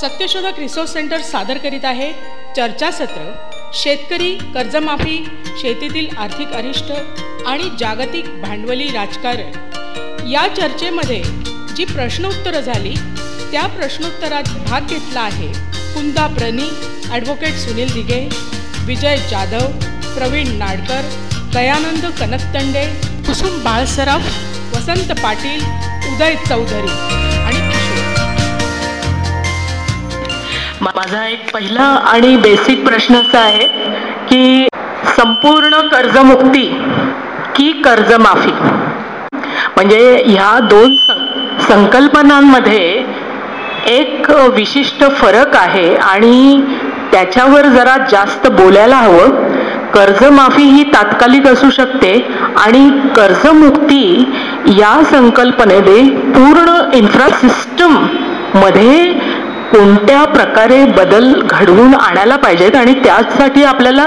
सत्यशोधक resource centre सादर करीत आहे चर्चासत्र शेतकरी कर्जमाफी शेतीतील आर्थिक अरिष्ट आणि जागतिक भांडवली राजकारण. या चर्चेमध्ये जी प्रश्नोत्तरं झाली त्या प्रश्नोत्तरात भाग घेतला आहे कुंदा प्रनी ॲडव्होकेट सुनील दिघे विजय जाधव प्रवीण नाडकर दयानंद कनकतंडे कुसुम बाळसराफ वसंत पाटील उदय चौधरी. माझा एक पहिला आणि बेसिक प्रश्न असा आहे की संपूर्ण कर्जमुक्ती की कर्जमाफी? म्हणजे ह्या दोन संकल्पनांमध्ये एक विशिष्ट फरक आहे आणि त्याच्यावर जरा जास्त बोलायला हवं. कर्जमाफी ही तात्कालिक असू शकते आणि कर्जमुक्ती या संकल्पनेने पूर्ण इन्फ्रासिस्टममध्ये कोणत्या प्रकारे बदल घडवून आणायला पाहिजेत आणि त्यासाठी आपल्याला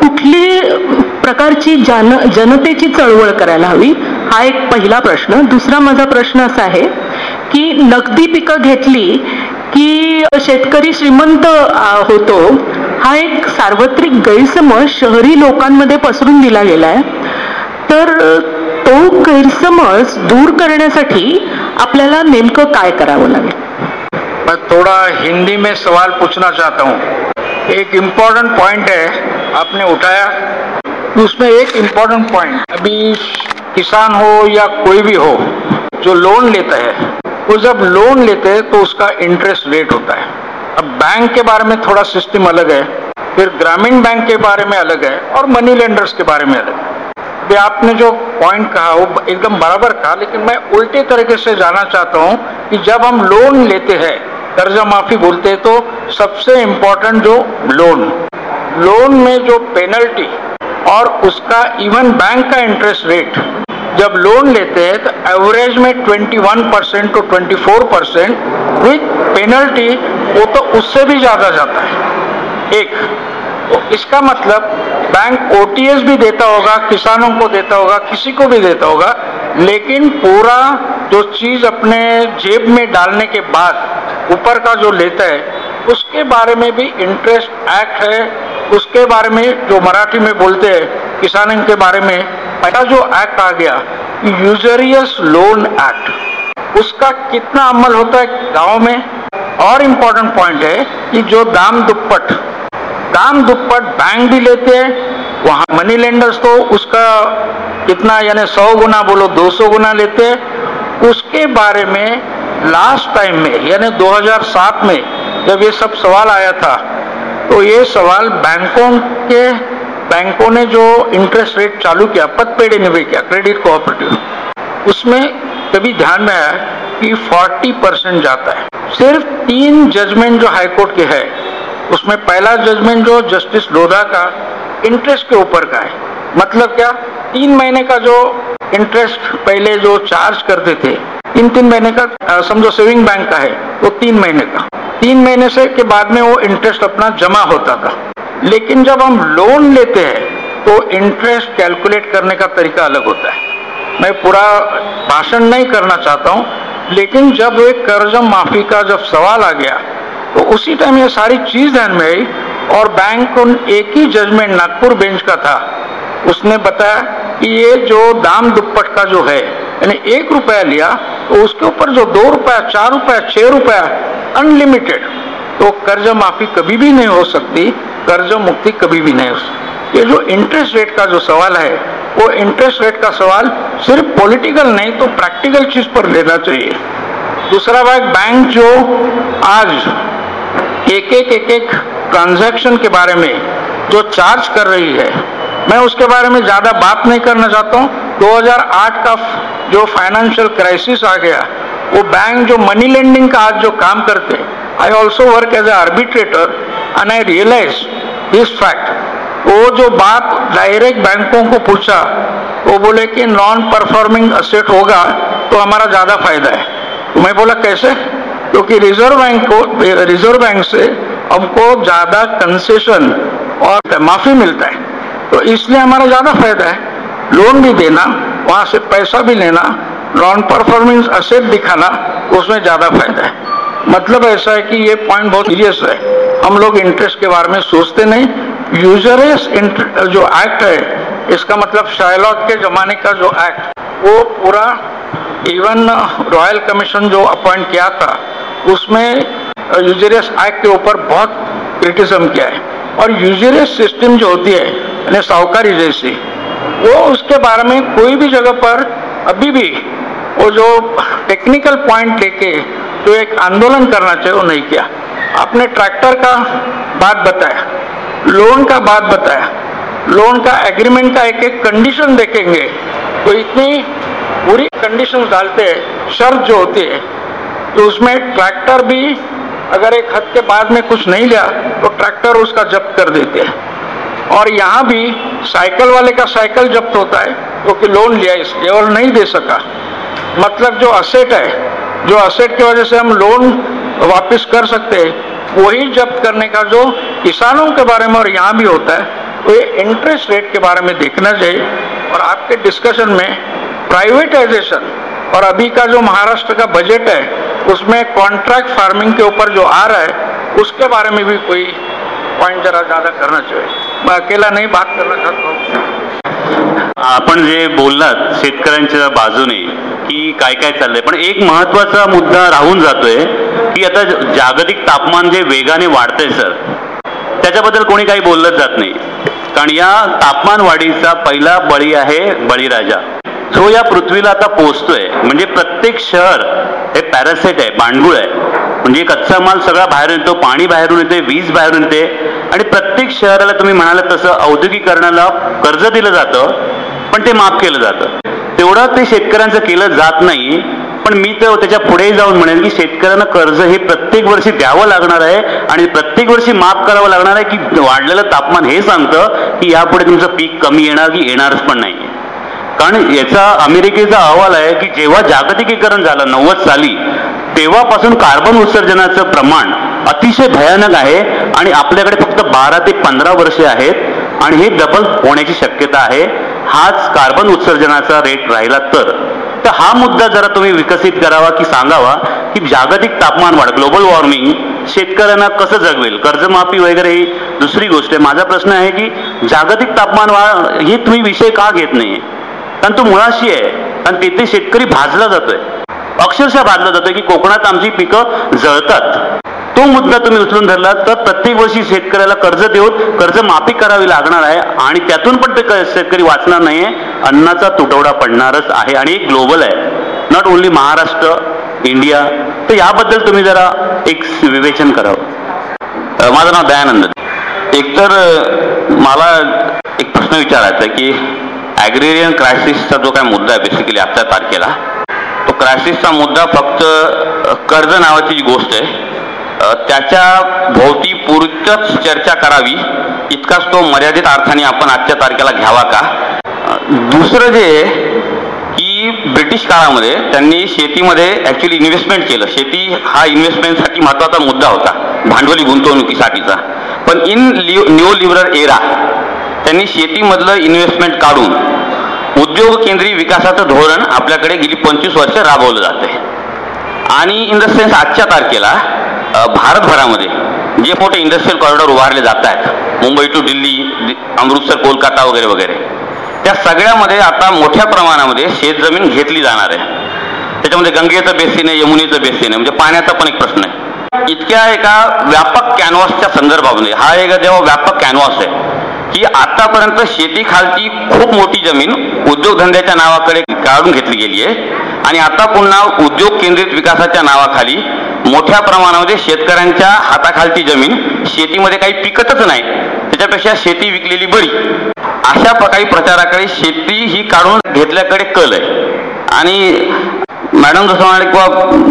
कुठली प्रकारची जन जनतेची चळवळ करायला हवी? हा एक पहिला प्रश्न. दुसरा माझा प्रश्न असा आहे की नगदी पिकं घेतली की शेतकरी श्रीमंत होतो हा एक सार्वत्रिक गैरसमज शहरी लोकांमध्ये पसरून दिला गेला आहे तर तो गैरसमज दूर करण्यासाठी आपल्याला नेमकं काय करावं लागेल? मैं थोड़ा हिंदी में सवाल पूछना चाहता हूँ। एक इम्पोर्टेंट पॉइंट है, आपने उठाया। उसमें एक इम्पोर्टेंट पॉइंट अभी किसान हो या कोई भी हो, जो लोन लेता है, वो जब लोन लेते हैं तो उसका इंटरेस्ट रेट होता है। अब बैंक के बारे में थोड़ा सिस्टम अलग है, फिर ग्रामीण बैंक के बारे में अलग है, और मनी लेंडर्स के बारे में अलग है। अभी आपने जो पॉइंट कहा, वो एकदम बराबर कहा, लेकिन मैं उल्टे तरीके से जाना चाहता हूँ कि जब हम लोन लेते हैं कर्जा माफ़ी बोलते हैं तो सबसे इम्पोर्टेंट जो लोन लोन में जो पेनल्टी और उसका इवन बैंक का इंटरेस्ट रेट जब लोन लेते हैं तो एवरेज में 21 percent to 24 percent with penalty वो तो उससे भी ज़्यादा जाता है। एक तो इसका मतलब बैंक ओटीएस भी देता होगा, किसानों को देता होगा, किसी को भी देता होगा, लेकिन पूरा जो चीज़ अपने जेब में डालने के बाद ऊपर का जो लेता है, उसके बारे में भी इंटरेस्ट एक्ट है। उसके बारे में जो मराठी में बोलते हैं, किसान के बारे में, पहला जो एक्ट आ गया यूजरियस लोन एक्ट उसका कितना अमल होता है गाँव में? और इम्पोर्टेंट पॉइंट है कि जो दाम दुप्पट दाम दुप्पट बैंक भी लेते हैं, वहाँ मनी लेंडर्स तो उसका कितना, यानी सौ गुना बोलो, दो सौ गुना लेते हैं उसके बारे में लास्ट टाइम में, यानी 2007 में जब ये सब सवाल आया था तो ये सवाल बैंकों के, बैंकों ने जो इंटरेस्ट रेट चालू किया, पद पेड़े निवे किया क्रेडिट कोऑपरेटिव उसमें कभी ध्यान में आया कि 40 परसेंट जाता है। सिर्फ़ तीन जजमेंट जो हाईकोर्ट के है, उसमें पहला जजमेंट जो जस्टिस लोधा का इंटरेस्ट के ऊपर का है। मतलब क्या? तीन महीने का जो इंटरेस्ट पहले जो चार्ज करते थे तीन तीन महीने का समझो सेविंग बैंक का है, वो तीन महीने का। तीन महीने से के बाद में वो इंटरेस्ट अपना जमा होता था। लेकिन जब हम लोन लेते हैं तो इंटरेस्ट कैलकुलेट करने का तरीका अलग होता है। मैं पूरा भाषण नहीं करना चाहता हूँ, लेकिन जब एक कर्ज माफ़ी का जब सवाल आ गया तो उसी टाइम ये सारी चीज़ ध्यान में आई, और बैंक उन एक ही जजमेंट नागपुर बेंच का था उसने बताया कि ये जो दाम दुप्पट का जो है, यानी एक रुपया लिया तो उसके ऊपर जो दो रुपया, चार रुपया, छह रुपया अनलिमिटेड तो कर्ज माफ़ी कभी भी नहीं हो सकती, कर्ज मुक्ति कभी भी नहीं हो सकती। ये जो इंटरेस्ट रेट का जो सवाल है, वो इंटरेस्ट रेट का सवाल सिर्फ़ पॉलिटिकल नहीं तो प्रैक्टिकल चीज़ पर लेना चाहिए। दूसरा भाग बैंक जो आज एक एक एक एक ट्रांजैक्शन के बारे में जो चार्ज कर रही है मैं उसके बारे में ज़्यादा बात नहीं करना चाहता हूँ। 2008 का जो फाइनेंशियल क्राइसिस आ गया, वो बैंक जो मनी लेंडिंग का आज जो काम करते I also work as a arbitrator and I realize this fact वो जो बात डायरेक्ट बैंकों को पूछा, वो बोले कि नॉन परफॉर्मिंग असेट होगा तो हमारा ज़्यादा फ़ायदा है। तो मैं बोला, कैसे? क्योंकि रिज़र्व बैंक को रिज़र्व बैंक से हमको ज़्यादा कंसेशन और माफ़ी मिलता है। तो इसलिए हमारा ज़्यादा फ़ायदा है। लोन भी देना, वहाँ से पैसा भी लेना नॉन परफॉर्मिंग असेट दिखाना, उसमें ज़्यादा फ़ायदा है। मतलब ऐसा है कि ये पॉइंट बहुत सीरियस है। हम लोग इंटरेस्ट के बारे में सोचते नहीं। यूजरेस जो एक्ट है, इसका मतलब शायलॉट के जमाने का जो एक्ट वो पूरा इवन रॉयल कमीशन जो अपॉइंट किया था, उसमें यूजरियस एक्ट के ऊपर बहुत क्रिटिज्म किया है। और यूजरियस सिस्टम जो होती है, यानी साहूकारी जैसी, वो उसके बारे में कोई भी जगह पर अभी भी वो जो टेक्निकल पॉइंट लेके जो एक आंदोलन करना चाहिए वो नहीं किया। आपने ट्रैक्टर का बात बताया लोन का बात बताया लोन का एग्रीमेंट का एक एक कंडीशन देखेंगे तो इतनी पूरी कंडीशन डालते हैं, शर्त जो होती है तो उसमें ट्रैक्टर भी अगर एक हद के बाद में कुछ नहीं लिया तो ट्रैक्टर उसका जब्त कर देते हैं। और यहाँ भी साइकिल वाले का साइकिल जब्त होता है, क्योंकि तो लोन लिया इसलिए और नहीं दे सका। मतलब जो असेट है, जो असेट की वजह से हम लोन वापस कर सकते हैं, वही जब्त करने का जो किसानों के बारे में और यहाँ भी होता है वो इंटरेस्ट रेट के बारे में देखना चाहिए। और आपके डिस्कशन में प्राइवेटाइजेशन और अभी का जो महाराष्ट्र का बजट है उसमें कॉन्ट्रैक्ट फार्मिंग के ऊपर जो आ रहा है उसके बारे में भी कोई पॉइंट जरा ज्यादा करना चाहिए। मैं अकेला नहीं बात करना चाहता हूँ। आपण जे बोललात शेतकऱ्यांच्या बाजूने की काय काय चाललंय पण एक महत्त्वाचा मुद्दा राहून जातोय की आता जागतिक तापमान जे वेगाने वाढतंय सर त्याच्याबद्दल कोणी काही बोललंच जात नाही. कारण या तापमान वाढीचा पहिला बळी आहे बळीराजा. जो या पृथ्वीला आता पोचतोय म्हणजे प्रत्येक शहर हे पॅरासाईट आहे बांडगुळ आहे. म्हणजे कच्चा माल सगळा बाहेरून येतो पाणी बाहेरून येते वीज बाहेरून येते. आणि प्रत्येक शहराला तुम्ही म्हणाल तसं औद्योगिकरणाला कर्ज दिलं जातं पण ते माफ केलं जातं. तेवढं ते शेतकऱ्यांचं केलं जात नाही पण मी तर त्याच्या पुढे जाऊन म्हणेन की शेतकऱ्यांना कर्ज हे प्रत्येक वर्षी द्यावं लागणार आहे आणि प्रत्येक वर्षी माफ करावं लागणार आहे की वाढलेलं तापमान हे सांगतं की यापुढे तुमचं पीक कमी येणार की येणारच पण नाही कारण याचा अमेरिकेचा अहवाल आहे की जेव्हा जागतिकीकरण झालं नव्वद साली तेव्हापासून कार्बन उत्सर्जनाचं प्रमाण अतिशय भयानक आहे आणि आपल्याकडे फक्त बारा ते पंधरा वर्षे आहेत आणि हे डबल होण्याची शक्यता आहे. हाच कार्बन उत्सर्जनाचा रेट राहिला तर. तर हा मुद्दा जरा तुम्ही विकसित करावा की सांगावा की जागतिक तापमान वाढ ग्लोबल वॉर्मिंग शेतकऱ्यांना कसं जगवेल? कर्जमाफी वगैरे ही दुसरी गोष्ट आहे. माझा प्रश्न आहे की जागतिक तापमान वाढ हे तुम्ही विषय का घेत नाही? कारण तो मुळाशी आहे. कारण तिथे शेतकरी भाजला जातोय. अक्षरशः भाजला जातोय की कोकणात आमची पिकं जळतात. तो मुद्दा तुम्ही उचलून धरला तर प्रत्येक वर्षी शेतकऱ्याला कर्ज देऊन कर्ज माफी करावी लागणार आहे आणि त्यातून पण ते शेतकरी वाचणार नाहीये. अन्नाचा तुटवडा पडणारच आहे आणि एक ग्लोबल आहे. Not only Maharashtra India. तर याबद्दल तुम्ही जरा एक विवेचन करावं. माझं नाव दयानंद. एकतर मला एक प्रश्न विचारायचा की ॲग्रेरियन क्रायसिसचा जो काय मुद्दा आहे बेसिकली आजच्या तारखेला तो क्रायसिसचा मुद्दा फक्त कर्ज नावाची जी गोष्ट आहे. त्याच्या भोवती पुरतच चर्चा करावी इतकाच तो मर्यादित अर्थाने आपण आजच्या तारखेला घ्यावा का? दुसरं जे की ब्रिटिश काळामध्ये त्यांनी शेतीमध्ये ॲक्च्युली इन्व्हेस्टमेंट केलं. शेती हा इन्व्हेस्टमेंटसाठी महत्त्वाचा मुद्दा होता भांडवली गुंतवणुकीसाठीचा. पण in neo new liberal era त्यांनी शेतीमधलं इन्व्हेस्टमेंट काढून उद्योग केंद्रीय विकासाचं धोरण आपल्याकडे गेली पंचवीस वर्ष राबवलं जाते आणि इन द सेन्स आजच्या तारखेला भारतभरामध्ये जे मोठे इंडस्ट्रियल कॉरिडॉर उभारले जात आहेत मुंबई टू दिल्ली अमृतसर कोलकाता वगैरे वगैरे त्या सगळ्यामध्ये आता मोठ्या प्रमाणामध्ये शेतजमीन घेतली जाणार आहे. त्याच्यामध्ये गंगेचं बेसिन आहे यमुनेचं बेसिन आहे म्हणजे पाण्याचा पण एक प्रश्न आहे. इतक्या एका व्यापक कॅनव्हासच्या संदर्भामध्ये हा एक जेव्हा व्यापक कॅनव्हास आहे की आतापर्यंत शेती खालची खूप मोठी जमीन उद्योगधंद्याच्या नावाकडे काढून घेतली गेली आहे. आणि आता पुन्हा उद्योग केंद्रित विकासाच्या नावाखाली मोठ्या प्रमाणामध्ये शेतकऱ्यांच्या हाताखालची जमीन शेतीमध्ये काही पिकतच नाही. त्याच्यापेक्षा शेती विकलेली बरी. अशा प्रकारे प्रचाराकडे शेती ही काढून घेतल्याकडे कल आहे. आणि मॅडम जसं म्हणाले किंवा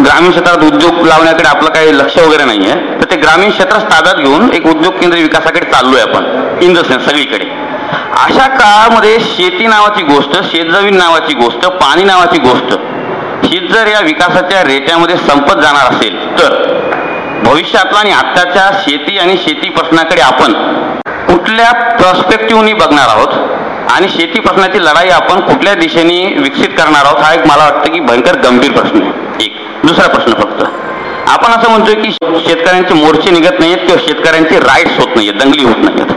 ग्रामीण क्षेत्रात उद्योग लावण्याकडे आपलं काही लक्ष वगैरे नाही आहे तर ते ग्रामीण क्षेत्रात ताब्यात घेऊन एक उद्योग केंद्र विकासाकडे चाललोय आपण इन द सेन्स सगळीकडे. अशा काळामध्ये शेती नावाची गोष्ट शेतजमीन नावाची गोष्ट पाणी नावाची गोष्ट ही जर या विकासाच्या रेट्यामध्ये संपत जाणार असेल तर भविष्यातला आणि आत्ताच्या शेती आणि शेती प्रश्नाकडे आपण कुठल्या प्रॉस्पेक्टिव्हनी बघणार आहोत? आणि शेतीपासनाची लढाई आपण कुठल्या दिशेने विकसित करणार आहोत हा एक मला वाटतं की भयंकर गंभीर प्रश्न आहे. एक. दुसरा प्रश्न फक्त. आपण असं म्हणतोय की शेतकऱ्यांचे मोर्चे निघत नाहीत किंवा शेतकऱ्यांचे राईट्स होत नाहीत दंगली होत नाहीत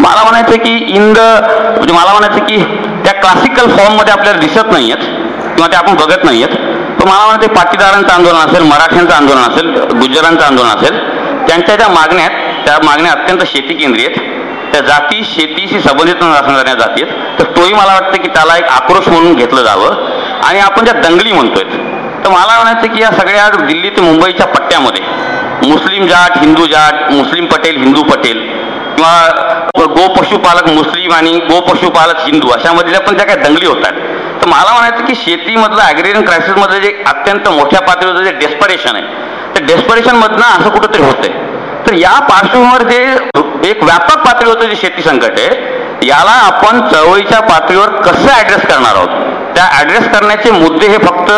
मला म्हणायचं की इन द म्हणजे मला म्हणायचं की त्या क्लासिकल फॉर्ममध्ये आपल्याला दिसत नाहीयेत किंवा ते आपण बघत नाहीयेत. पण मला म्हणायचं पाटीदारांचं आंदोलन असेल मराठ्यांचं आंदोलन असेल गुजरांचं आंदोलन असेल त्यांच्या ज्या मागण्या आहेत त्या मागण्या अत्यंत शेती केंद्रीय आहेत. त्या जाती शेतीशी संबंधित असणाऱ्या जाती आहेत. तर तोही मला वाटतं की त्याला एक आक्रोश म्हणून घेतलं जावं. आणि आपण ज्या दंगली म्हणतोय तर मला म्हणायचं की या सगळ्या दिल्ली ते मुंबईच्या पट्ट्यामध्ये मुस्लिम जाट हिंदू जाट मुस्लिम पटेल हिंदू पटेल किंवा गो पशुपालक मुस्लिम आणि गो पशुपालक हिंदू अशामधल्या पण ज्या काही दंगली होतात. तर मला म्हणायचं की शेतीमधलं ॲग्रेरियन क्रायसिसमधलं जे अत्यंत मोठ्या पातळीवर जे डेस्परेशन आहे त्या डेस्परेशनमधनं असं कुठंतरी होतंय. तर या पार्श्वभूमीवर जे एक व्यापक पातळीवरचं जे शेती संकट आहे याला आपण चळवळीच्या पातळीवर कसं ऍड्रेस करणार आहोत? त्या ऍड्रेस करण्याचे मुद्दे हे फक्त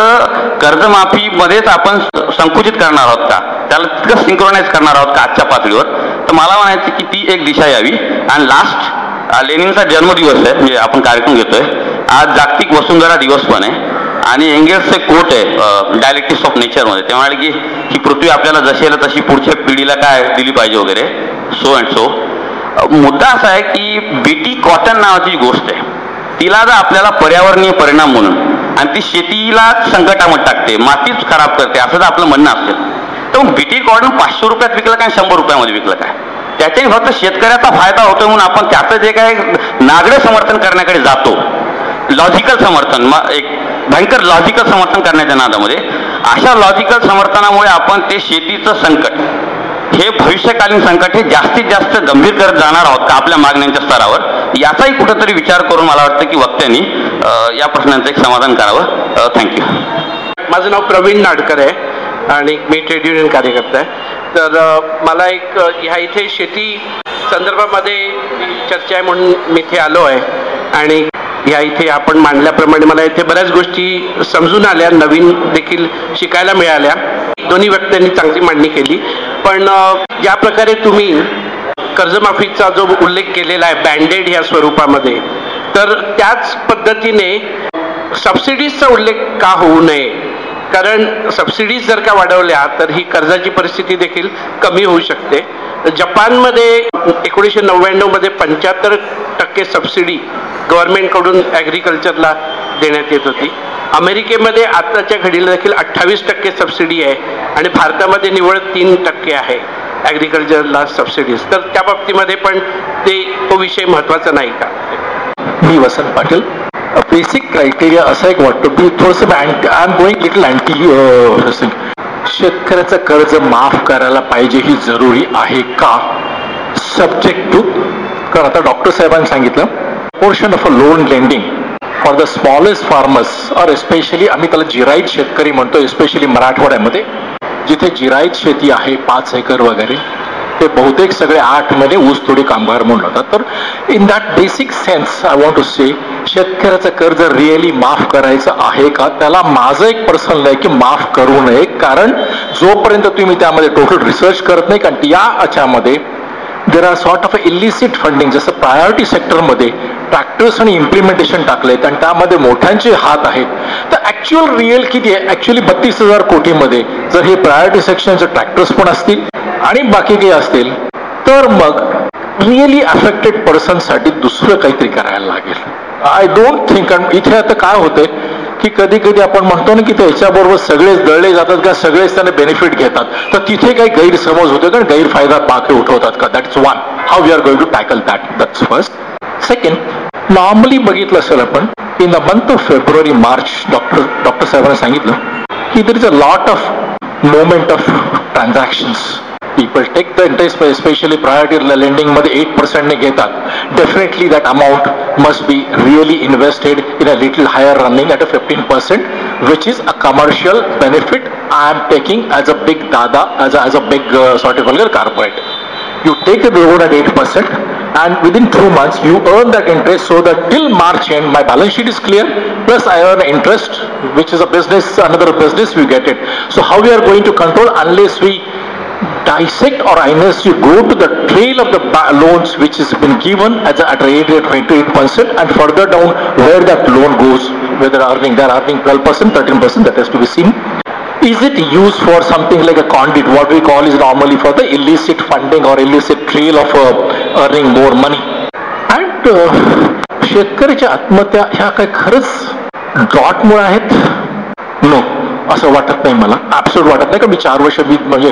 कर्जमाफीमध्येच आपण संकुचित करणार आहोत का? त्याला तितकं सिंक्रोनाइज करणार आहोत का आजच्या पातळीवर? तर मला म्हणायचं की ती एक दिशा यावी. आणि लास्ट लेनिनचा जन्मदिवस आहे म्हणजे आपण कार्यक्रम घेतोय. आज जागतिक वसुंधरा दिवस पण आहे. आणि एंगेल्सचे कोट आहे डायलेक्टिक्स ऑफ नेचरमध्ये ते म्हणाले की ही पृथ्वी आपल्याला जशी आहे तशी पुढच्या पिढीला काय दिली पाहिजे वगैरे. सो अँड सो मुद्दा असा आहे की बीटी कॉटन नावाची गोष्ट आहे. तिला जर आपल्याला पर्यावरणीय परिणाम म्हणून आणि ती शेतीला संकटामध्ये टाकते मातीच खराब करते असं जर आपलं म्हणणं असेल तर मग बीटी कॉटन पाचशे रुपयात विकलं काय शंभर रुपयामध्ये विकलं काय? त्याच्याही फक्त शेतकऱ्याचा फायदा होतो म्हणून आपण त्याचं जे काय नागडे समर्थन करण्याकडे जातो लॉजिकल समर्थन एक भयंकर लॉजिकल समर्थन करण्याच्या नादामध्ये अशा लॉजिकल समर्थनामुळे आपण ते शेतीचं संकट हे भविष्यकालीन संकट हे जास्तीत जास्त गंभीर करत जाणार आहोत का आपल्या मागण्यांच्या स्तरावर याचाही कुठंतरी विचार करून मला वाटतं की वक्त्यांनी या प्रश्नांचं एक समाधान करावं. थँक्यू माझं नाव प्रवीण नाडकर आहे आणि मी ट्रेड युनियन कार्यकर्ता आहे. तर मला एक ह्या इथे शेती संदर्भामध्ये चर्चा आहे म्हणून मी इथे आलो आहे. आणि ह्या इथे आपण मांडल्याप्रमाणे मला इथे बऱ्याच गोष्टी समजून आल्या नवीन देखील शिकायला मिळाल्या. दोन्ही व्यक्तींनी चांगली मांडणी केली. पण ज्या प्रकारे तुम्ही कर्जमाफीचा जो उल्लेख केलेला आहे बँडेड ह्या स्वरूपामध्ये तर त्याच पद्धतीने सबसिडीजचा उल्लेख का होऊ नये? कारण सबसिडीज जर का वाढवल्या तर ही कर्जाची परिस्थिती देखील कमी होऊ शकते. जपानमध्ये एकोणीसशे नव्याण्णवमध्ये पंच्याहत्तर टक्के सबसिडी गव्हर्नमेंटकडून ॲग्रिकल्चरला देण्यात येत होती. अमेरिकेमध्ये आताच्या घडीला देखील अठ्ठावीस टक्के सबसिडी आहे आणि भारतामध्ये निव्वळ तीन टक्के आहे ॲग्रिकल्चरला सबसिडीज तर त्या बाबतीमध्ये पण ते तो विषय महत्त्वाचा नाही का? मी वसंत पाटील. बेसिक क्रायटेरिया असा एक वाटतो. की थोडंसं I am going little anti शेतकऱ्याचं कर्ज माफ करायला पाहिजे ही जरुरी आहे का? सब्जेक्ट टू कारण आता डॉक्टर साहेबांनी सांगितलं portion of a loan lending for the smallest farmers और एस्पेशली आम्ही त्याला जिराईत शेतकरी म्हणतो एस्पेशली मराठवाड्यामध्ये जिथे जिराईत शेती आहे पाच एकर वगैरे. ते बहुतेक सगळे आठमध्ये ऊस थोडी कामगार म्हणून होतात तर in that basic sense I want to say शेतकऱ्याचं कर्ज रिअली माफ करायचं आहे का? त्याला माझं एक पर्सनल आहे की माफ करू नये. कारण जोपर्यंत तुम्ही त्यामध्ये टोटल रिसर्च करत नाही कारण या याच्यामध्ये there are sort of illicit funding जसं प्रायोरिटी सेक्टरमध्ये ट्रॅक्टर्स आणि इम्प्लिमेंटेशन टाकलेत आणि त्यामध्ये मोठ्यांचे हात आहेत. तर ऍक्च्युअल रिअल किती आहे? ऍक्च्युअली बत्तीस हजार कोटीमध्ये जर हे प्रायोरिटी सेक्शनचे ट्रॅक्टर्स पण असतील आणि बाकी काही असतील तर मग रिअली अफेक्टेड पर्सनसाठी दुसरं काहीतरी करायला लागेल. आय डोंट थिंक इथे आता काय होतंय? की कधी कधी आपण म्हणतो ना की त्याच्याबरोबर सगळेच दळले जातात का सगळेच त्याने बेनिफिट घेतात. तर तिथे काही गैरसमज होते कारण गैरफायदा पाके उठवतात का? That's one how we are going to tackle that that's first second normally बघितलं असेल आपण in the month of February March doctor doctor साहेबांनी सांगितलं की there is a lot of moment of transactions People take the interest especially priority lending मध्ये eight पर्सेंटने घेतात definitely that amount must be really invested in a little higher running at a fifteen percent which is a commercial benefit I am taking as a big dada, as a, as a big uh, sort of vulgar corporate. You take the loan at 8% and within two months you earn that interest so that till March end my balance sheet is clear plus I earn interest which is a business, another business we get it. So how we are going to control unless we dissect or unless you go to the trail of the loans which has been given as a, at a rate of 28% and further down where that loan goes, whether earning, they're earning 12%, 13%, that has to be seen. Is it used for something like a conduit, what we call is normally for the illicit funding or illicit trail of uh, earning more money? And शेतकऱ्याच्या आत्महत्या ह्या काय खरंच ड्रॉटमुळे आहेत no असं वाटत नाही मला ऍब्सोल्ट वाटत नाही का मी चार वर्ष मी म्हणजे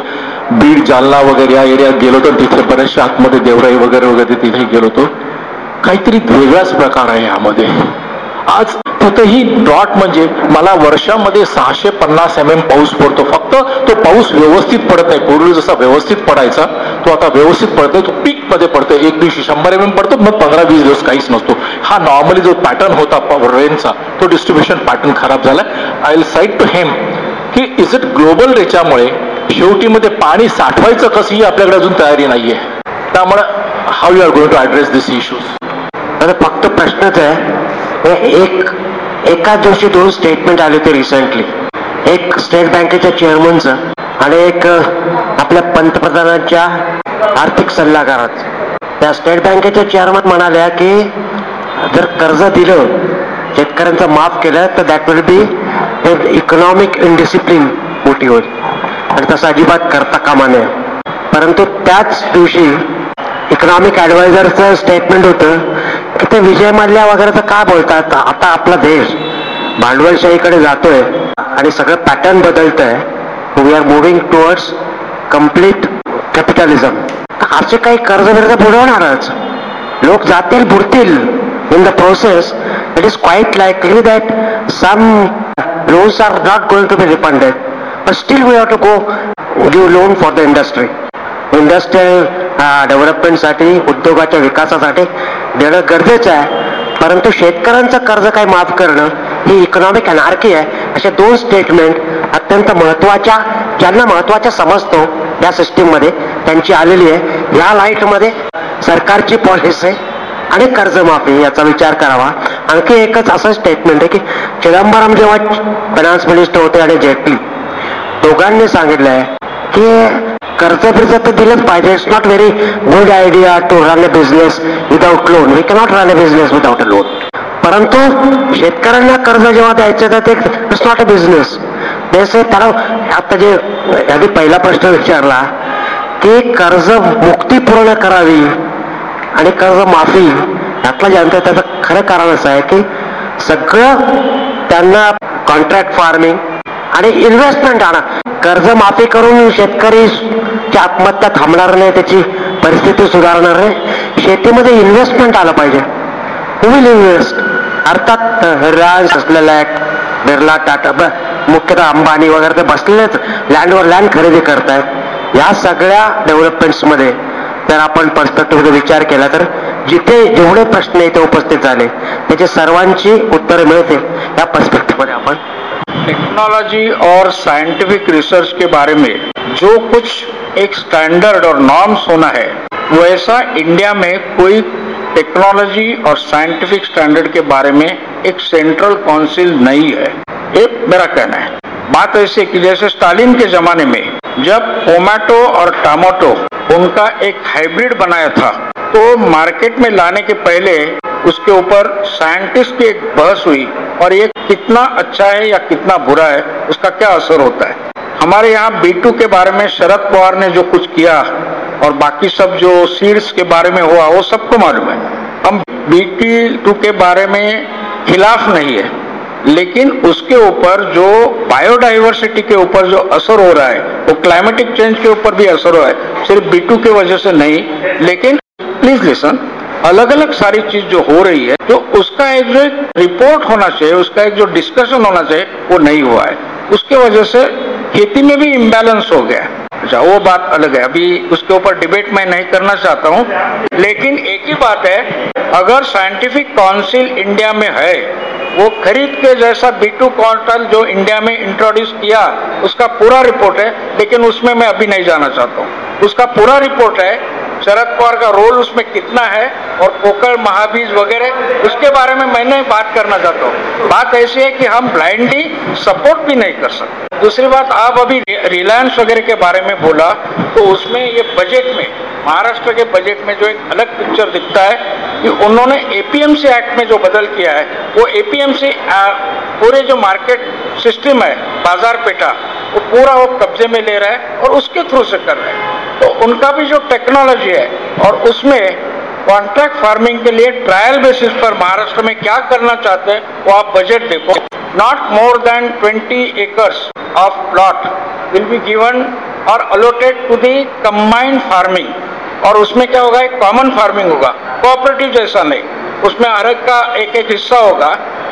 बीड जालना वगैरे या एरियात गेलो तर तिथे बऱ्याचशा आतमध्ये देवराई वगैरे वगैरे तिथे गेलो होतो. काहीतरी वेगळाच प्रकार आहे यामध्ये. आज तिथेही ड्रॉट म्हणजे मला वर्षामध्ये सहाशे पन्नास एम एम पाऊस पडतो. फक्त तो पाऊस व्यवस्थित पडत नाही. पूर्वी जसा व्यवस्थित पडायचा तो आता व्यवस्थित पडत नाही तो पीकमध्ये पडतो एक दिवशी शंभर एम एम पडतो मग पंधरा वीस दिवस काहीच नसतो. हा नॉर्मली जो पॅटर्न होता रेनचा तो डिस्ट्रीब्युशन पॅटर्न खराब झाला I will side to him की इज इट ग्लोबल रेच्यामुळे शेवटी मध्ये पाणी साठवायचं कसं ही आपल्याकडे अजून तयारी नाहीये. त्यामुळे how you are going to address this issues फक्त प्रश्नच आहे. एक एकाच दिवशी दोन स्टेटमेंट आले होते रिसेंटली एक स्टेट बँकेच्या चेअरमनचं आणि एक आपल्या पंतप्रधानांच्या आर्थिक सल्लागारात. त्या स्टेट बँकेच्या चेअरमन म्हणाल्या की जर कर्ज दिलं शेतकऱ्यांचं माफ केलं तर that will be economic indiscipline मोठी होईल. आणि तसं अजिबात करता कामा नये. परंतु त्याच दिवशी इकॉनॉमिक ऍडवायझरचं स्टेटमेंट होतं की ते विजय मल्ल्या वगैरे का बोलतात? आता आपला देश भांडवलशाहीकडे जातोय आणि सगळं पॅटर्न बदलत आहे we are moving towards complete capitalism असे काही कर्ज बिर्ज बुडवणारच. लोक जातील बुडतील in the process it is quite likely that some loans are not going to be refunded but still we have to go give loan for the industry industrial डेव्हलपमेंटसाठी उद्योगाच्या विकासासाठी देणं गरजेचं आहे. परंतु शेतकऱ्यांचं कर्ज काय माफ करणं ही इकॉनॉमिक अनार्की आहे. असे दोन स्टेटमेंट अत्यंत महत्त्वाच्या ज्यांना महत्त्वाच्या समजतो या सिस्टीममध्ये त्यांची आलेली आहे. या लाईटमध्ये सरकारची पॉलिसी आणि कर्जमाफी याचा विचार करावा. आणखी एकच असं स्टेटमेंट आहे की चिदंबरम जेव्हा फायनान्स मिनिस्टर होते आणि जेटली दोघांनी सांगितलं आहे की कर्ज बिर्ज तर दिलंच पाहिजे. It's not very good idea to run a business without loan we cannot run a business without a loan परंतु शेतकऱ्यांना कर्ज जेव्हा द्यायचं तर ते इट्स नॉट अ बिझनेस जसे त्याला आता जे आधी पहिला प्रश्न विचारला की कर्ज मुक्ती पूर्ण करावी आणि कर्ज माफी यातला जनता त्याचं खरं कारण असं आहे की सगळं त्यांना कॉन्ट्रॅक्ट फार्मिंग आणि इन्व्हेस्टमेंट आणा. कर्ज माफी करून शेतकरी आत्महत्या थांबणार नाही त्याची परिस्थिती सुधारणार नाही. शेतीमध्ये इन्व्हेस्टमेंट आलं पाहिजे. विल इन्व्हेस्ट अर्थात रिलायन्स असलेला बिर्ला टाटा मुख्यतः अंबानी वगैरे ते बसलेलेच लँडवर लँड खरेदी करतायत. या सगळ्या डेव्हलपमेंट्समध्ये जर आपण पर्स्पेक्टिव्ह विचार केला तर जिथे जेवढे प्रश्न इथे उपस्थित झाले त्याचे सर्वांची उत्तरं मिळतील. या पर्स्पेक्टिव्हमध्ये आपण टेक्नोलॉजी और साइंटिफिक रिसर्च के बारे में जो कुछ एक स्टैंडर्ड और नॉर्म्स होना है वैसा इंडिया में कोई टेक्नोलॉजी और साइंटिफिक स्टैंडर्ड के बारे में एक सेंट्रल काउंसिल नहीं है। ये मेरा कहना है। बात ऐसे कि जैसे स्टालिन के जमाने में जब टोमेटो और टमाटो उनका एक हाइब्रिड बनाया था तो मार्केट में लाने के पहले उसके ऊपर साइंटिस्ट की एक बहस हुई और ये कितना अच्छा है या कितना बुरा है, उसका क्या असर होता है? हमारे यहाँ बीटू के बारे में शरद पवार ने जो कुछ किया और बाकी सब जो सीड्स के बारे में हुआ, वो सबको मालूम है। हम बीटी टू के बारे में खिलाफ नहीं है। लेकिन उसके ऊपर जो बायोडाइवर्सिटी के ऊपर जो असर हो रहा है, वो क्लाइमेटिक चेंज के ऊपर भी असर हो रहा है। सिर्फ़ बीटू के वजह से नहीं, लेकिन प्लीज़ लिसन अलग अलग सारी चीज़ जो हो रही है तो उसका एक जो एक रिपोर्ट होना चाहिए, उसका एक जो डिस्कशन होना चाहिए, वो नहीं हुआ है। उसके वजह से खेती में भी इम्बैलेंस हो गया अच्छा वो बात अलग है। अभी उसके ऊपर डिबेट मैं नहीं करना चाहता हूँ, लेकिन एक ही बात है, अगर साइंटिफिक काउंसिल इंडिया में है वो खरीद के जैसा बीटू क्वार्टल जो इंडिया में इंट्रोड्यूस किया उसका पूरा रिपोर्ट है लेकिन उसमें मैं अभी नहीं जाना चाहता हूँ। उसका पूरा रिपोर्ट है शरद पवार का रोल उसमें कितना है और पोकर महाबीज वगैरह, उसके बारे में मैं नहीं बात करना चाहता हूँ। बात ऐसी है कि हम ब्लाइंडली सपोर्ट भी नहीं कर सकते। दूसरी बात, आप अभी रिलायंस वगैरह के बारे में बोला तो उसमें ये बजट में, महाराष्ट्र के बजट में जो एक अलग पिक्चर दिखता है कि उन्होंने एपीएमसी एक्ट में जो बदल किया है, वो एपीएमसी पूरे जो मार्केट सिस्टम है, बाज़ार पेटा, वो पूरा वो कब्जे में ले रहा है और उसके थ्रू से कर रहे हैं। तो उनका भी जो टेक्नोलॉजी है और उसमें कॉन्ट्रैक्ट फ़ार्मिंग के लिए ट्रायल बेसिस पर महाराष्ट्र में क्या करना चाहते हैं, वो आप बजट देखो। Not more than 20 acres of plot will be given और allotted to the combined farming और उसमें क्या होगा, एक कॉमन फ़ार्मिंग होगा कोऑपरेटिव जैसा नहीं। उसमें हर का एक एक हिस्सा होगा।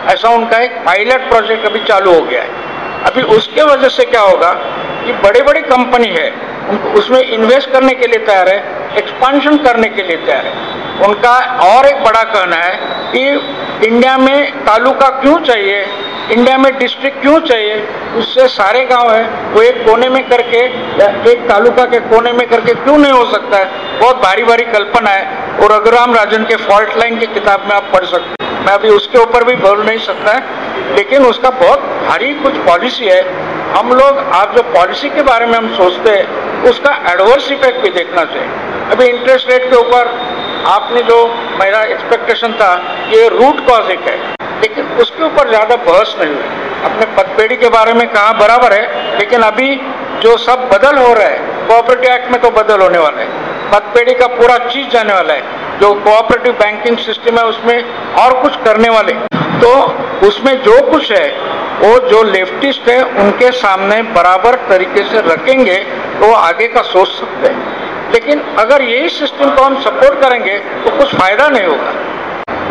ऐसा उनका एक पायलट प्रोजेक्ट अभी चालू हो गया है। अभी उसके वजह से क्या होगा कि बड़ी बड़ी कंपनी है उसमें इन्वेस्ट करने के लिए तैयार है एक्सपांशन करने के लिए तैयार है। उनका और एक बड़ा कहना है कि इंडिया में तालुका क्यों चाहिए इंडिया में डिस्ट्रिक्ट क्यों चाहिए, उससे सारे गाँव है, वो एक कोने में करके या एक तालुका के कोने में करके क्यों नहीं हो सकता है? बहुत भारी भारी कल्पना है और रघुराम राजन के फॉल्ट लाइन की किताब में आप पढ़ सकते हैं। मैं अभी उसके ऊपर भी बोल नहीं सकता है लेकिन उसका बहुत भारी कुछ पॉलिसी है। हम लोग आप जो पॉलिसी के बारे में हम सोचते हैं, उसका एडवर्स इफ़ेक्ट भी देखना चाहिए। अभी इंटरेस्ट रेट के ऊपर आपने जो मेरा एक्सपेक्टेशन था, ये रूट कॉज एक है, लेकिन उसके ऊपर ज़्यादा बहस नहीं हुई। अपने पदपेड़ी के बारे में कहा बराबर है, लेकिन अभी जो सब बदल हो रहा है कोऑपरेटिव एक्ट में तो बदल होने वाला है। पदपेड़ी का पूरा चीज़ जाने वाला है। जो कोऑपरेटिव बैंकिंग सिस्टम है, उसमें और कुछ करने वाले। तो उसमें जो कुछ है, वो जो लेफ्टिस्ट है, उनके सामने बराबर तरीके से रखेंगे तो आगे का सोच सकते हैं। लेकिन अगर यही सिस्टम को हम सपोर्ट करेंगे तो कुछ फ़ायदा नहीं होगा।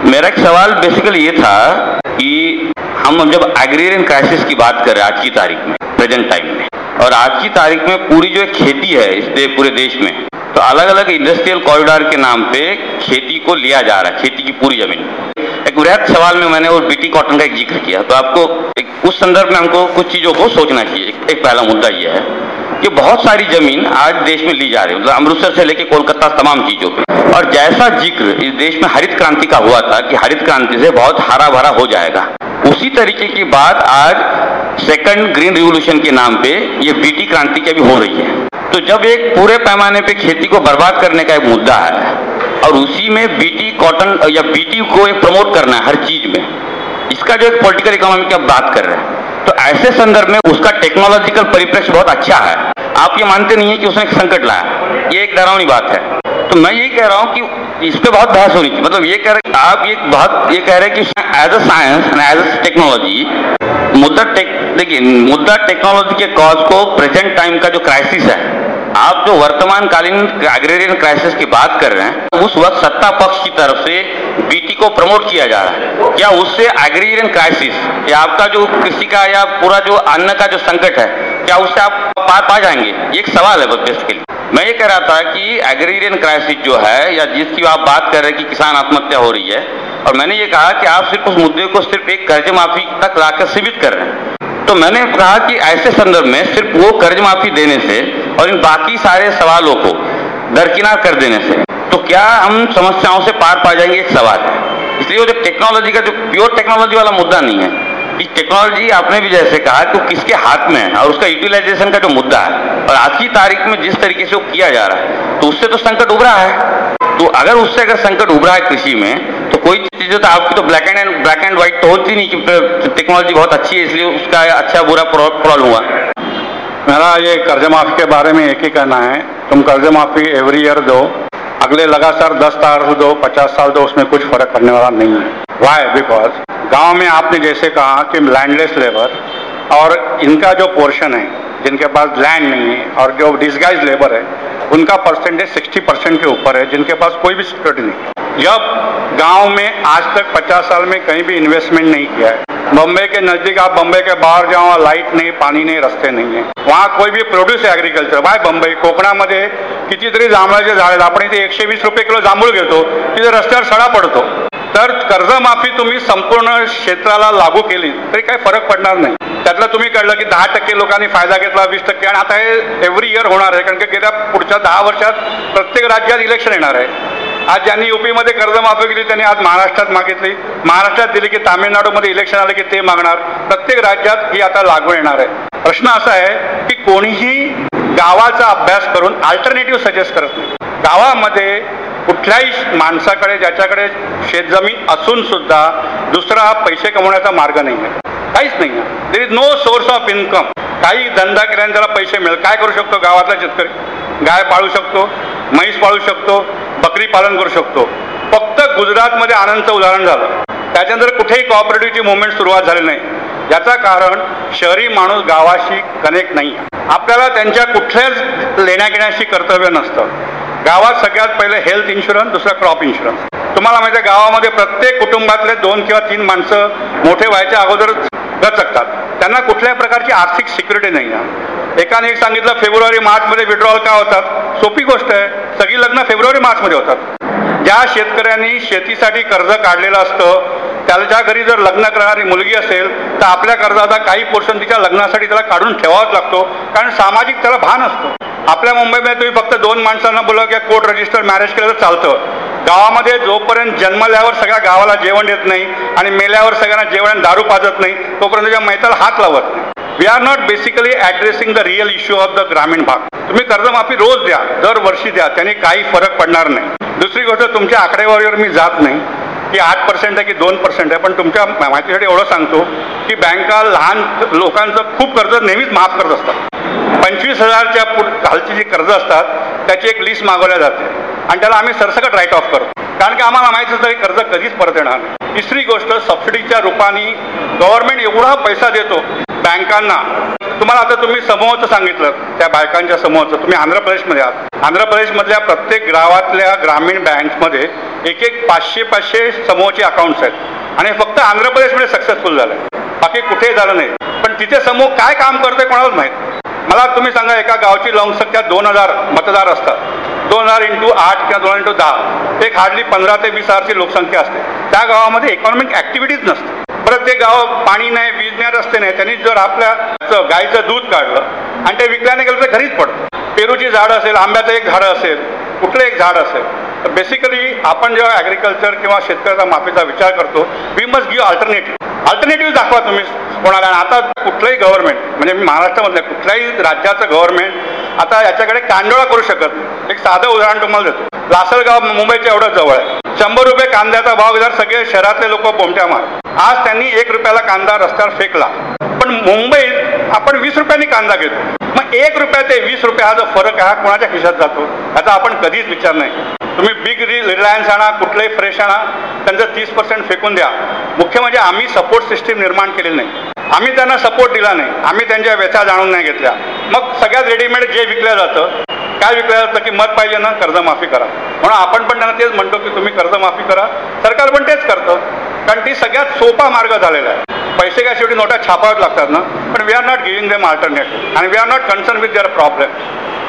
मेरा एक सवाल बेसिकली ये था कि हम जब एग्रेरियन क्राइसिस की बात कर रहे हैं आज की तारीख में प्रेजेंट टाइम में, और आज की तारीख में पूरी जो खेती है इस पूरे देश में तो अलग अलग इंडस्ट्रियल कॉरिडोर के नाम पे खेती को लिया जा रहा है खेती की पूरी ज़मीन। एक वृहद सवाल में मैंने वो बीटी कॉटन का एक ज़िक्र किया। तो आपको एक उस संदर्भ में हमको कुछ चीज़ों को सोचना चाहिए। एक, एक पहला मुद्दा यह है। कि बहुत सारी ज़मीन आज देश में ली जा रही है। मतलब अमृतसर से लेकर कोलकाता तमाम चीज़ों पे। और जैसा ज़िक्र इस देश में हरित क्रांति का हुआ था कि हरित क्रांति से बहुत हरा भरा हो जाएगा। उसी तरीके की बात आज सेकंड ग्रीन रिवोल्यूशन के नाम पे ये बीटी क्रांति की भी हो रही है। तो जब एक पूरे पैमाने पे खेती को बर्बाद करने का एक मुद्दा है, और उसी में बीटी कॉटन या बीटी को एक प्रमोट करना है हर चीज़ में, इसका जो एक पॉलिटिकल इकोनॉमी की बात कर रहे हैं तो ऐसे संदर्भ में उसका टेक्नोलॉजिकल परिप्रेक्ष्य बहुत अच्छा है। आप ये मानते नहीं है कि उसने एक संकट लाया। ये एक डरावनी बात है। तो मैं यही कह रहा हूँ कि इस पर बहुत बहस होनी चाहिए। मतलब ये कह रहे आप ये बहुत, ये कह रहे कि as a science and as a technology मुद्दा टेक देखिए, मुद्दा टेक्नोलॉजी के कॉज को प्रेजेंट टाइम का जो क्राइसिस है आप जो वर्तमान कालीन एग्रेरियन क्राइसिस की बात कर रहे हैं, उस वक्त सत्ता पक्ष की तरफ़ से बीटी को प्रमोट किया जा रहा है। क्या उससे एग्रेरियन क्राइसिस या आपका जो कृषि का या पूरा जो अन्न का जो संकट है, क्या उससे आप पार पा जाएँगे? ये एक सवाल है बेसिकली मैं ये कह रहा था कि एग्रेरियन क्राइसिस जो है, या जिसकी आप बात कर रहे हैं कि किसान आत्महत्या हो रही है, और मैंने ये कहा कि आप सिर्फ़ उस मुद्दे को सिर्फ़ एक कर्ज माफ़ी तक लाकर सीमित कर रहे हैं। तो मैंने कहा कि ऐसे संदर्भ में सिर्फ़ वो कर्ज माफ़ी देने से और इन बाकी सारे सवालों को दरकिनार कर देने से तो क्या हम समस्याओं से पार पा जाएँगे? एक सवाल है। इसलिए वो जो टेक्नोलॉजी का जो प्योर टेक्नोलॉजी वाला मुद्दा नहीं है, कि टेक्नोलॉजी आपने भी जैसे कहा कि किसके हाथ में है और उसका यूटिलाइजेशन का जो मुद्दा है, और आज की तारीख में जिस तरीके से वो किया जा रहा है तो उससे तो संकट उभरा है। तो अगर उससे अगर संकट उभरा है कृषि में कोई चीज़ तो आपकी तो black and and black and white तो होती नहीं कि टेक्नोलॉजी बहुत अच्छी है, इसलिए उसका अच्छा बुरा प्रॉब्लम हुआ। मेरा ये कर्ज माफ़ी के बारे में एक ही कहना है, तुम कर्ज माफ़ी एवरी ईयर दो, अगले लगातार दस साल दो, पचास साल दो, उसमें कुछ फ़र्क करने वाला नहीं है। वाई बिकॉज़ गाँव में आपने जैसे कहा कि लैंडलेस लेबर और इनका जो पोर्शन है, जिनके पास लैंड नहीं है, और जो डिस्गाइज लेबर है उनका परसेंटेज 60 परसेंट के ऊपर है जिनके पास कोई भी सिक्योरिटी नहीं। जब गांव में आज तक 50 साल में कहीं भी इन्वेस्टमेंट नहीं किया है बम्बई के नजदीक आप बम्बई के बाहर जाओ लाइट नहीं पाणी नहीं रस्ते नाही आहे वहाँ कोई भी प्रोड्यूस एग्रीकल्चर बाय बंबई कोकणामध्ये कितीतरी जांभळाचे झाड आहेत आपण इथे एकशे वीस रुपये किलो जांभूळ घेतो तिथे रस्त्यावर सडा पडतो. तर कर्जमाफी तुम्ही संपूर्ण क्षेत्राला लागू केली तरी काही फरक पडणार नाही. त्यातलं तुम्ही कळलं की दहा टक्के लोकांनी फायदा घेतला वीस टक्के. आणि आता हे एव्हरी इयर होणार आहे कारण की गेल्या पुढच्या दहा वर्षात प्रत्येक राज्यात इलेक्शन येणार आहे. आज ज्यांनी युपीमध्ये कर्जमाफी केली त्यांनी आज महाराष्ट्रात मागितली. महाराष्ट्रात दिली की तामिळनाडूमध्ये इलेक्शन आलं की ते मागणार. प्रत्येक राज्यात ही आता लागू येणार आहे. प्रश्न असा आहे की कोणीही गावाचा अभ्यास करून अल्टरनेटिव्ह सजेस्ट करत नाही. गावामध्ये कुठल्याही माणसाकडे ज्याच्याकडे शेतजमीन असून सुद्धा दुसरा पैसे कमवण्याचा मार्ग नाही आहे. काहीच नाही there is no source of income काही धंदा केल्याने त्याला पैसे मिळेल. काय करू शकतो? गावातला शेतकरी. गाय पाळू शकतो म्हैस पाळू शकतो बकरी पालन करू शकतो. फक्त गुजरातमध्ये आनंदचं उदाहरण झालं. त्याच्यानंतर कुठेही कॉपरेटिव्हची मुवमेंट सुरुवात झाली नाही. याचा कारण शहरी माणूस गावाशी कनेक्ट नाही. आपल्याला त्यांच्या कुठल्याच लेण्याघेण्याशी कर्तव्य नसतं. गावात सगळ्यात पहिले हेल्थ इन्शुरन्स दुसरा क्रॉप इन्शुरन्स तुम्हाला माहिती आहे गावामध्ये प्रत्येक कुटुंबातले दोन किंवा तीन माणसं मोठे व्हायच्या अगोदर दचकतात त्यांना कुठल्याही प्रकारची आर्थिक सिक्युरिटी नाही आहे. एकाने एक सांगितलं फेब्रुवारी मार्चमध्ये विड्रॉल का होतात? सोपी गोष्ट आहे. सगळी लग्न फेब्रुवारी मार्चमध्ये होतात. ज्या शेतकऱ्यांनी शेतीसाठी कर्ज काढलेलं असतं त्याच्या घरी जर लग्न करणारी मुलगी असेल तर आपल्या कर्जाचा काही पोर्शन तिच्या लग्नासाठी त्याला काढून ठेवावाच लागतो. कारण सामाजिक त्याला भान असतो. आपल्या मुंबईमध्ये तुम्ही फक्त दोन माणसांना बोला की कोर्ट रजिस्टर मॅरेज केलं तर चालतं. गावामध्ये जोपर्यंत जन्मल्यावर सगळ्या गावाला जेवण देत नाही आणि मेल्यावर सगळ्यांना जेवण दारू पाजत नाही तोपर्यंत त्या मैताला हात लावत नाही. We are not basically addressing the real issue of the ग्रामीण भाग तुम्ही कर्जमाफी रोज द्या दरवर्षी द्या त्याने काही फरक पडणार नाही. दुसरी गोष्ट तुमच्या आकडेवारीवर मी जात नाही की आठ पर्सेंट आहे की दोन पर्सेंट आहे पण तुमच्या माहितीसाठी एवढं सांगतो की बँका लहान लोकांचं खूप कर्ज नेहमीच माफ करत असतात. पंचवीस हजारच्या खालची जी कर्ज असतात त्याची एक लिस्ट मागवल्या जाते. आणि त्याला आम्ही सरसकट राईट ऑफ करतो. कारण की आम्हाला माहिती असतं की कर्ज कधीच परत येणार नाही. तिसरी गोष्ट सबसिडीच्या रूपाने गव्हर्नमेंट एवढा पैसा देतो बँकांना. तुम्हाला आता तुम्ही समूहाचं सांगितलं त्या बायकांच्या समूहाचं तुम्ही आंध्र प्रदेशमध्ये आहात. आंध्र प्रदेशमधल्या प्रत्येक गावातल्या ग्रामीण बँकमध्ये एक एक पाचशे पाचशे समूहाचे अकाउंट्स आहेत. आणि फक्त आंध्र प्रदेशमध्ये सक्सेसफुल झालं बाकी कुठेही झालं नाही. पण तिथे समूह काय काम करतोय कोणालाच माहीत मला तुम्ही सांगा एका गावची लोकसंख्या दोन हजार मतदार असतात. दोन हजार इंटू आठ किंवा दोन इंटू दहा एक हार्डली पंधरा ते वीस हजारची लोकसंख्या असते. त्या गावामध्ये इकॉनॉमिक ऍक्टिव्हिटीज नसते. परत ते गाव पाणी नाही वीज नाही रस्ते नाही. त्यांनी जर आपल्या गायचं दूध काढलं आणि ते विकल्याने गेलं तर घरीच पडतं. पेरूची झाड असेल आंब्याचं एक झाड असेल कुठलं एक झाड असेल. तर बेसिकली आपण जेव्हा ॲग्रिकल्चर किंवा शेतकऱ्याचा माफीचा विचार करतो we must give alternative alternative दाखवा तुम्ही कोणाला. आता कुठलंही गव्हर्नमेंट म्हणजे मी महाराष्ट्रामधलं कुठल्याही राज्याचं गव्हर्नमेंट आता याच्याकडे कांडोळा करू शकत एक साधं उदाहरण तुम्हाला देतो. लासलगाव मुंबईच्या एवढं जवळ आहे. शंभर रुपये कांद्याचा भाव जर सगळे शहरातले लोक बोमट्या मार आज त्यांनी एक रुपयाला कांदा रस्त्यावर फेकला. पण मुंबईत आपण वीस रुपयांनी कांदा घेतो. मग एक रुपया ते वीस रुपये हा जो फरक आहे हा कोणाच्या खिशात जातो? याचा आपण कधीच विचार नाही. तुम्ही बिग रिलायन्स आणा कुठलंही फ्रेश आणा त्यांचं तीस पर्सेंट फेकून द्या. मुख्य म्हणजे आम्ही सपोर्ट सिस्टीम निर्माण केलेली नाही. आम्ही त्यांना सपोर्ट दिला नाही. आम्ही त्यांच्या व्यथा जाणून नाही घेतल्या. मग सगळ्यात रेडीमेड जे विकलं जातं काय विकलं जातं की मत पाहिजे ना कर्जमाफी करा. म्हणून आपण पण त्यांना तेच म्हणतो की तुम्ही कर्जमाफी करा. सरकार पण तेच करतं. कारण ती सगळ्यात सोपा मार्ग झालेला आहे. पैसे काय शेवटी नोटा छापाव्याच लागतात ना? पण we are not giving them alternative आणि we are not concern with their problem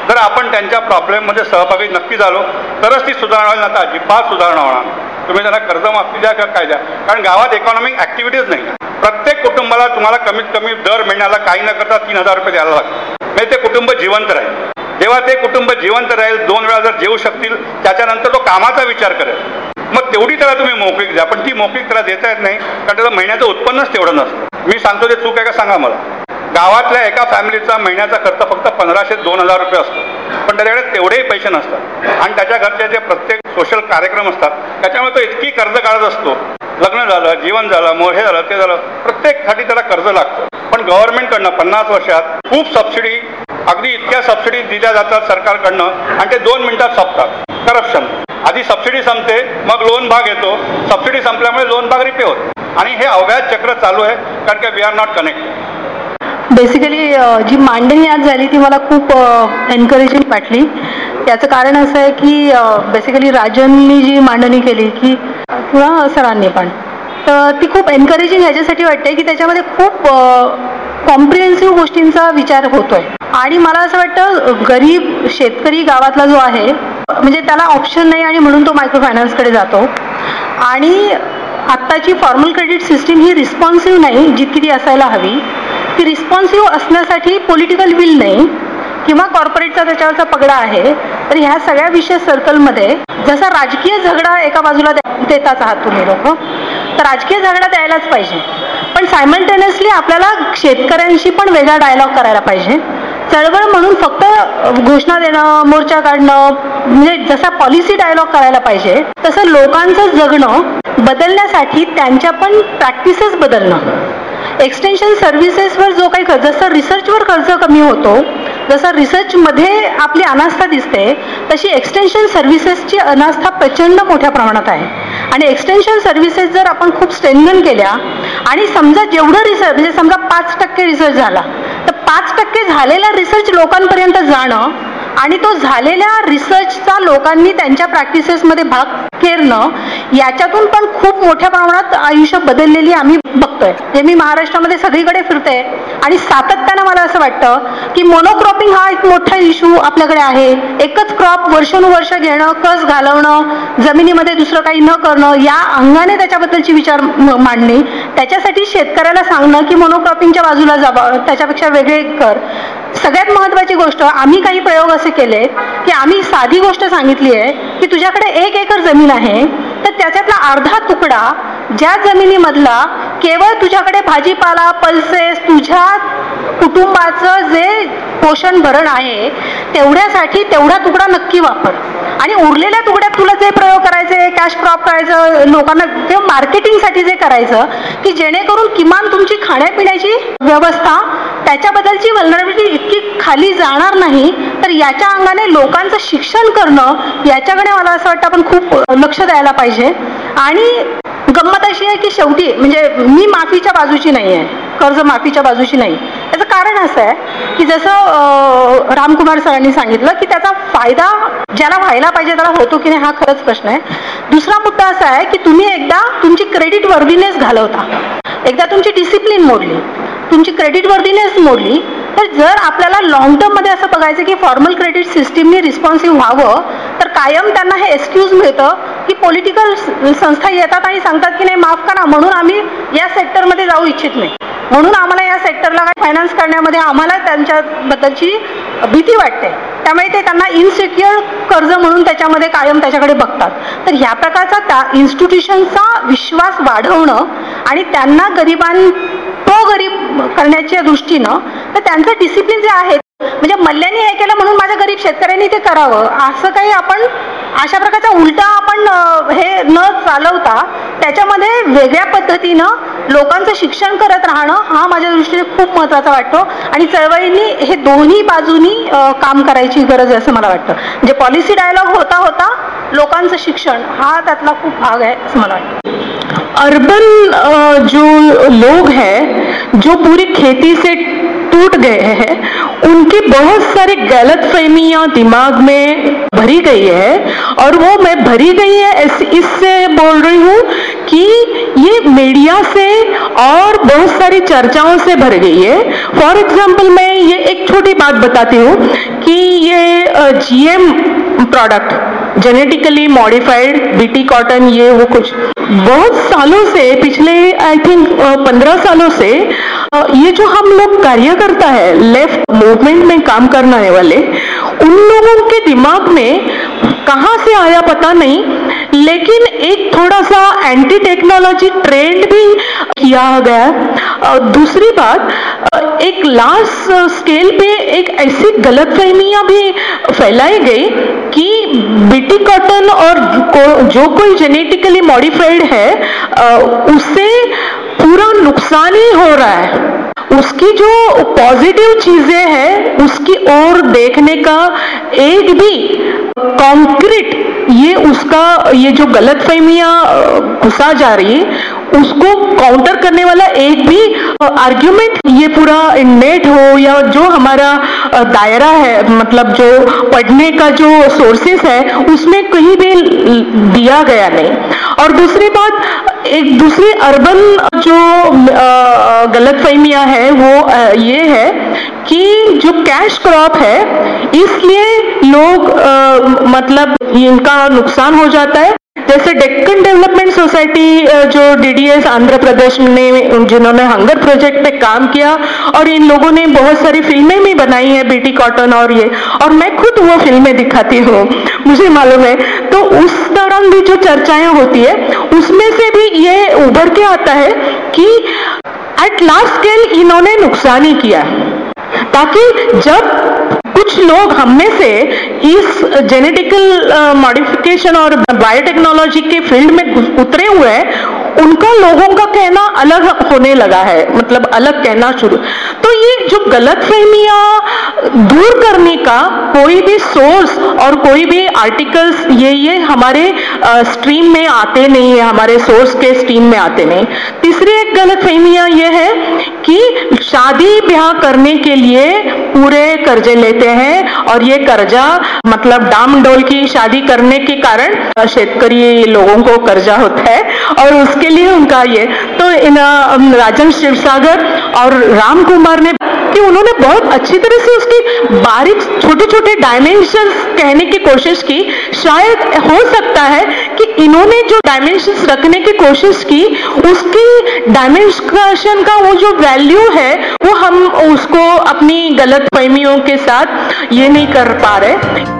जर आपण त्यांच्या प्रॉब्लेममध्ये सहभागी नक्की झालो तरच ती सुधारणा होईल आता अजिबात सुधारणा होणार तुम्ही त्यांना कर्जमाफी द्या का काय द्या. कारण गावात इकॉनॉमिक ॲक्टिव्हिटीज नाही. प्रत्येक कुटुंबाला तुम्हाला कमीत कमी दर महिन्याला काही न करता तीन हजार रुपये द्यायला लागतात. म्हणजे ते कुटुंब जिवंत राहील. जेव्हा ते कुटुंब जिवंत राहील दोन वेळा जर जेवू शकतील त्याच्यानंतर तो कामाचा विचार करेल. मग तेवढी त्याला तुम्ही मोकळीक द्या पण ती मोकळीक त्याला देता येत नाही कारण त्याचं महिन्याचं उत्पन्नच तेवढं नसतं. मी सांगतो ते चूक आहे का सांगा मला. गावातल्या एका फॅमिलीचा महिन्याचा खर्च फक्त पंधराशे दोन हजार रुपये असतो. पण त्याच्याकडे तेवढेही पैसे नसतात. आणि त्याच्या घरचे जे प्रत्येक सोशल कार्यक्रम असतात त्याच्यामुळे तो इतकी कर्ज काढत असतो. लग्न झालं जीवन झालं मग हे झालं ते झालं. प्रत्येकसाठी त्याला कर्ज लागतं. पण गव्हर्नमेंटकडनं पन्नास वर्षात खूप सबसिडी अगदी इतक्या सबसिडी दिल्या जातात सरकारकडनं आणि ते दोन मिनिटात संपतात. करप्शन आधी सबसिडी संपते मग लोन भाग येतो. सबसिडी संपल्यामुळे लोन भाग रिपे होत. आणि हे अव्याज चक्र चालू आहे कारण की we are not connected basically जी मांडणी आज झाली ती मला खूप एनकरेजिंग वाटली. याचं कारण असं आहे की बेसिकली राजननी जी मांडणी केली की किंवा सरांनी पण. ती खूप एनकरेजिंग ह्याच्यासाठी वाटते की त्याच्यामध्ये खूप कॉम्प्रिहेन्सिव्ह गोष्टींचा विचार होतोय. आणि मला असं वाटतं गरीब शेतकरी गावातला जो आहे म्हणजे त्याला ऑप्शन नाही आणि म्हणून तो मायक्रो फायनान्सकडे जातो. आणि आत्ताची फॉर्मल क्रेडिट सिस्टीम ही रिस्पॉन्सिव्ह नाही जितकी ती असायला हवी. ती रिस्पॉन्सिव्ह असण्यासाठी पॉलिटिकल विल नाही किंवा कॉर्पोरेटचा त्याच्यावरचा पगडा आहे. तर ह्या सगळ्या विषय सर्कलमध्ये जसा राजकीय झगडा एका बाजूला देताच आहात तुम्ही लोक राजकीय झगडा द्यायलाच पाहिजे. पण सायमल्टेनियसली आपल्याला शेतकऱ्यांशी पण वेगळा डायलॉग करायला पाहिजे. चळवळ म्हणून फक्त घोषणा देणं मोर्चा काढणं म्हणजे जसा पॉलिसी डायलॉग करायला पाहिजे तसं लोकांचं जगणं बदलण्यासाठी त्यांच्या पण प्रॅक्टिसेस बदलणं. एक्सटेन्शन सर्व्हिसेसवर जो काही खर्च जसं रिसर्चवर खर्च कमी होतो जसं रिसर्चमध्ये आपली अनास्था दिसते तशी एक्सटेन्शन सर्व्हिसेसची अनास्था प्रचंड मोठ्या प्रमाणात आहे. आणि एक्सटेन्शन सर्व्हिसेस जर आपण खूप स्ट्रेंथन केल्या आणि समजा जेवढं रिसर्च म्हणजे समजा पाच टक्के रिसर्च झाला तर पाच टक्के झालेला रिसर्च लोकांपर्यंत जाणं आणि तो झालेल्या रिसर्चचा लोकांनी त्यांच्या प्रॅक्टिसेसमध्ये भाग केरणं याच्यातून पण खूप मोठ्या प्रमाणात आयुष्य बदललेली आम्ही बघतोय. जे मी महाराष्ट्रामध्ये सगळीकडे फिरते आणि सातत्यानं मला असं वाटतं की मोनोक्रॉपिंग हा एक मोठा इश्यू आपल्याकडे आहे. एकच क्रॉप वर्षानुवर्ष घेणं कस घालवणं जमिनीमध्ये दुसरं काही न करणं या अंगाने त्याच्याबद्दलची विचार मांडणे त्याच्यासाठी शेतकऱ्याला सांगणं की मोनोक्रॉपिंगच्या बाजूला जावं त्याच्यापेक्षा वेगळे कर. सगळ्यात महत्वाची गोष्ट आम्ही काही प्रयोग असे केले की आम्ही साधी गोष्ट सांगितली आहे की तुझ्याकडे एक एकर जमीन आहे तर त्याच्यातला अर्धा तुकडा ज्या जमिनीमधला केवळ तुझ्याकडे भाजीपाला पल्सेस तुझ्या कुटुंबाचं जे पोषण भरण आहे तेवढ्यासाठी तेवढा तुकडा नक्की वापर. आणि उरलेल्या तुकड्यात तुला जे प्रयोग करायचे कॅश क्रॉप करायचं लोकांना किंवा मार्केटिंगसाठी जे करायचं की जेणेकरून किमान तुमची खाण्यापिण्याची व्यवस्था त्याच्याबद्दलची वल्नरेबिलिटी इतकी खाली जाणार नाही तर याच्या अंगाने लोकांचं शिक्षण करणं याच्याकडे मला असं वाटतं आपण खूप लक्ष द्यायला पाहिजे. आणि गंमत अशी आहे की शेवटी म्हणजे मी माफीच्या बाजूची नाही आहे कर्ज माफीच्या बाजूची नाही. याचं कारण असं आहे की जसं रामकुमार सरांनी सांगितलं की त्याचा फायदा ज्याला व्हायला पाहिजे त्याला होतो की नाही हा खरंच प्रश्न आहे. दुसरा मुद्दा असा आहे की तुम्ही एकदा तुमची क्रेडिट वर्दीनेस घालवता. एकदा तुमची डिसिप्लिन मोडली. तुमची क्रेडिट वर्दीनेस मोडली तर जर आपल्याला लॉंग टर्ममध्ये असं बघायचं की फॉर्मल क्रेडिट सिस्टीमने रिस्पॉन्सिव्ह व्हावं तर कायम त्यांना हे एक्सक्यूज मिळतं की पॉलिटिकल संस्था येतात आणि सांगतात की नाही माफ करा म्हणून आम्ही या सेक्टरमध्ये जाऊ इच्छित नाही. म्हणून आम्हाला या सेक्टरला फायनान्स करण्यामध्ये आम्हाला त्यांच्याबद्दलची भीती वाटते. त्यामुळे ते त्यांना इनसिक्युअर कर्ज म्हणून त्याच्यामध्ये कायम त्याच्याकडे बघतात. तर ह्या प्रकारचा त्या इन्स्टिट्यूशनचा विश्वास वाढवणं आणि त्यांना गरिबां तो गरीब करण्याच्या दृष्टीनं तर त्यांचं डिसिप्लिन जे आहे म्हणजे मल्ल्याने हे केलं म्हणून माझ्या गरीब शेतकऱ्यांनी ते करावं. असं काही आपण अशा प्रकारचा उलटा आपण हे न चालवता त्याच्यामध्ये वेगळ्या पद्धतीनं लोकांचं शिक्षण करत राहणं हा माझ्या दृष्टीने खूप महत्त्वाचा वाटतो. आणि चळवळींनी हे दोन्ही बाजूनी काम करायची गरज आहे असं मला वाटतं. म्हणजे पॉलिसी डायलॉग होता होता लोकांचं शिक्षण हा त्यातला खूप भाग आहे असं मला वाटतं. अर्बन जो लोग हैं, जो पूरी खेती से टूट गए हैं, उनकी बहुत सारी गलत फहमियाँ दिमाग में भरी गई है और वो मैं भरी गई है इससे बोल रही हूँ कि ये मीडिया से और बहुत सारी चर्चाओं से भर गई है। फॉर एग्ज़ाम्पल मैं ये एक छोटी बात बताती हूँ कि ये GM product genetically modified BT cotton ये वो कुछ बहुत सालों से, पिछले आई थिंक पंद्रह सालों से ये जो हम लोग कार्य करता है लेफ़्ट मूवमेंट में काम करने वाले, उन लोगों के दिमाग में कहाँ से आया पता नहीं लेकिन एक थोड़ा सा एंटी टेक्नोलॉजी ट्रेंड भी किया गया। दूसरी बात एक लार्ज स्केल पे एक ऐसी गलत फहमियाँ भी फैलाई गई कि बीटी कॉटन और जो कोई जेनेटिकली मॉडिफाइड है उससे पूरा नुकसान ही हो रहा है। उसकी जो पॉजिटिव चीज़ें हैं उसकी ओर देखने का एक भी कॉन्क्रीट ये उसका ये जो गलत फहमियाँ घुसा जा रही है उसको काउंटर करने वाला एक भी आर्ग्यूमेंट ये पूरा नेट हो या जो हमारा दायरा है मतलब जो पढ़ने का जो सोर्सेस है, उसमें कहीं भी दिया गया नहीं। और दूसरी बात, एक दूसरी अर्बन जो गलत फहमियाँ है, वो ये है कि जो कैश क्रॉप है, इसलिए लोग मतलब इनका नुकसान हो जाता है। जैसे डेक्कन डेवलपमेंट सोसाइटी जो डीडीएस आंध्र प्रदेश ने जिन्होंने हंगर प्रोजेक्ट पे काम किया और इन लोगों ने बहुत सारी फ़िल्में भी बनाई है बेटी कॉटन और ये। और मैं खुद वो फ़िल्में दिखाती हूँ, मुझे मालूम है। तो उस दौरान भी जो चर्चाएँ होती है, उसमें से भी ये उभर के आता है कि एट लार्ज स्केल इन्होंने नुकसान ही किया ताकि जब कुछ लोग हम में से इस जेनेटिकल मॉडिफिकेशन uh, और बायोटेक्नोलॉजी के फील्ड में उतरे हुए हैं उनका लोगों का कहना अलग होने लगा है मतलब अलग कहना शुरू। तो ये जो गलत फहमियाँ दूर करने का कोई भी सोर्स और कोई भी आर्टिकल्स ये ये हमारे स्ट्रीम में आते नहीं है, हमारे सोर्स के स्ट्रीम में आते नहीं। तीसरी एक गलत फहमियाँ ये है कि शादी ब्याह करने के लिए पूरे कर्जे लेते हैं और ये कर्जा मतलब डाम डोल की शादी करने के कारण शेतकरी लोगों को कर्जा होता है और उसके लिए उनका ये। तो इन राजन शिवसागर और राम कुमार ने कि उन्होंने बहुत अच्छी तरह से उसकी बारीक छोटे छोटे डायमेंशन कहने की कोशिश की। शायद हो सकता है कि इन्होंने जो डायमेंशन रखने की कोशिश की, उसकी डायमेंशन का वो जो वैल्यू है, वो हम उसको अपनी गलत फहमियों के साथ ये नहीं कर पा रहे।